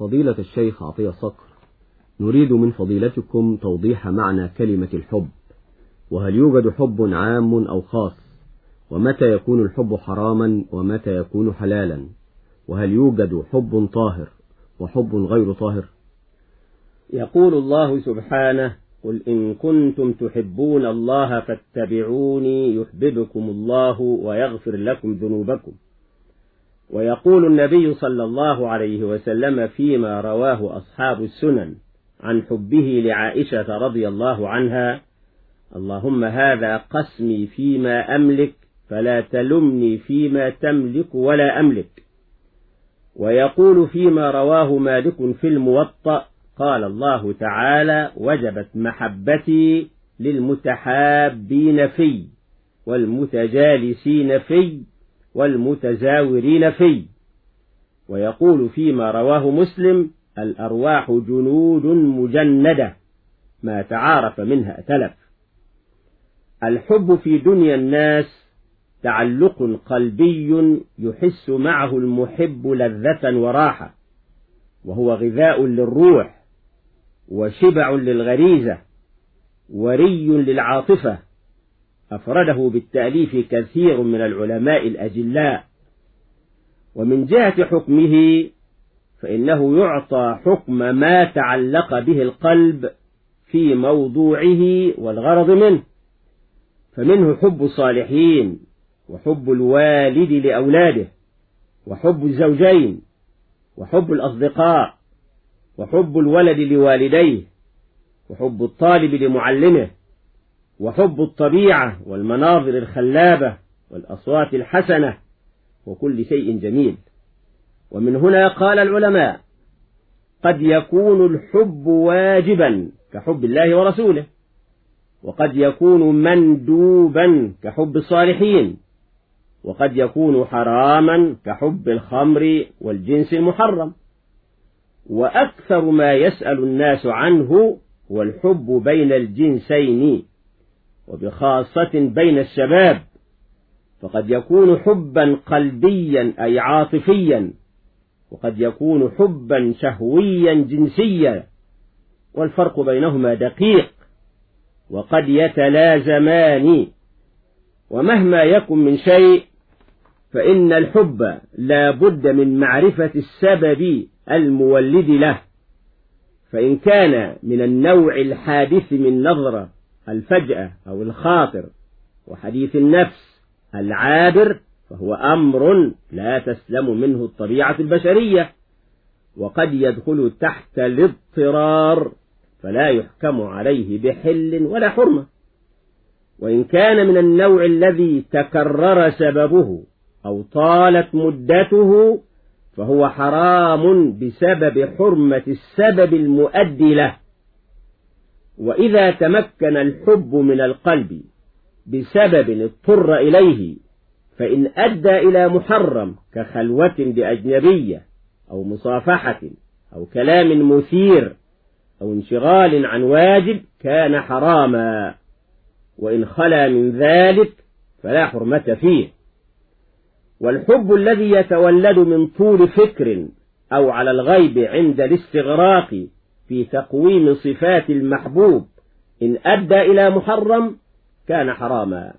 فضيلة الشيخ عطية صقر نريد من فضيلتكم توضيح معنى كلمة الحب وهل يوجد حب عام أو خاص؟ ومتى يكون الحب حراما ومتى يكون حلالا؟ وهل يوجد حب طاهر وحب غير طاهر؟ يقول الله سبحانه قل إن كنتم تحبون الله فاتبعوني يحببكم الله ويغفر لكم ذنوبكم. ويقول النبي صلى الله عليه وسلم فيما رواه أصحاب السنن عن حبه لعائشة رضي الله عنها اللهم هذا قسمي فيما أملك فلا تلمني فيما تملك ولا أملك. ويقول فيما رواه مالك في الموطأ قال الله تعالى وجبت محبتي للمتحابين في والمتجالسين في. والمتزاورين في. ويقول فيما رواه مسلم الأرواح جنود مجندة ما تعارف منها ائتلف الحب في دنيا الناس تعلق قلبي يحس معه المحب لذة وراحة وهو غذاء للروح وشبع للغريزة وري للعاطفة أفرده بالتأليف كثير من العلماء الأجلاء. ومن جهة حكمه فإنه يعطى حكم ما تعلق به القلب في موضوعه والغرض منه. فمنه حب الصالحين وحب الوالد لأولاده وحب الزوجين وحب الأصدقاء وحب الولد لوالديه وحب الطالب لمعلمه وحب الطبيعة والمناظر الخلابة والأصوات الحسنة وكل شيء جميل. ومن هنا قال العلماء قد يكون الحب واجبا كحب الله ورسوله وقد يكون مندوبا كحب الصالحين وقد يكون حراما كحب الخمر والجنس المحرم. وأكثر ما يسأل الناس عنه هو الحب بين الجنسين وبخاصة بين الشباب فقد يكون حبا قلبيا أي عاطفيا وقد يكون حبا شهويا جنسيا والفرق بينهما دقيق وقد يتلازمان. ومهما يكن من شيء فإن الحب لا بد من معرفة السبب المولد له. فإن كان من النوع الحادث من نظرة الفجأة أو الخاطر وحديث النفس العابر فهو أمر لا تسلم منه الطبيعة البشرية وقد يدخل تحت الاضطرار فلا يحكم عليه بحل ولا حرمة. وإن كان من النوع الذي تكرر سببه أو طالت مدته فهو حرام بسبب حرمة السبب المؤدي له. وإذا تمكن الحب من القلب بسبب اضطر إليه فإن أدى إلى محرم كخلوة بأجنبية أو مصافحة أو كلام مثير أو انشغال عن واجب كان حراما وإن خلا من ذلك فلا حرمة فيه. والحب الذي يتولد من طول فكر أو على الغيب عند الاستغراق في تقويم صفات المحبوب. إن أدى إلى محرم كان حراما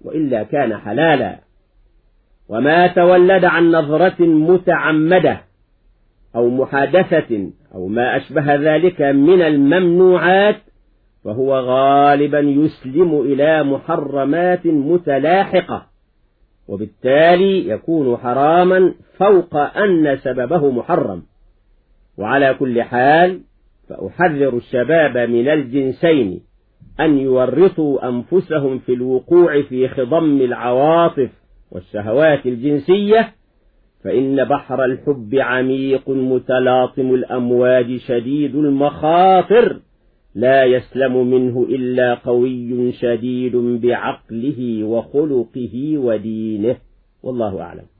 وإلا كان حلالا. وما تولد عن نظرة متعمدة أو محادثة أو ما أشبه ذلك من الممنوعات فهو غالبا يسلم إلى محرمات متلاحقة وبالتالي يكون حراما فوق أن سببه محرم. وعلى كل حال فأحذر الشباب من الجنسين أن يورطوا أنفسهم في الوقوع في خضم العواطف والشهوات الجنسية فإن بحر الحب عميق متلاطم الأمواج شديد المخاطر لا يسلم منه إلا قوي شديد بعقله وخلقه ودينه. والله أعلم.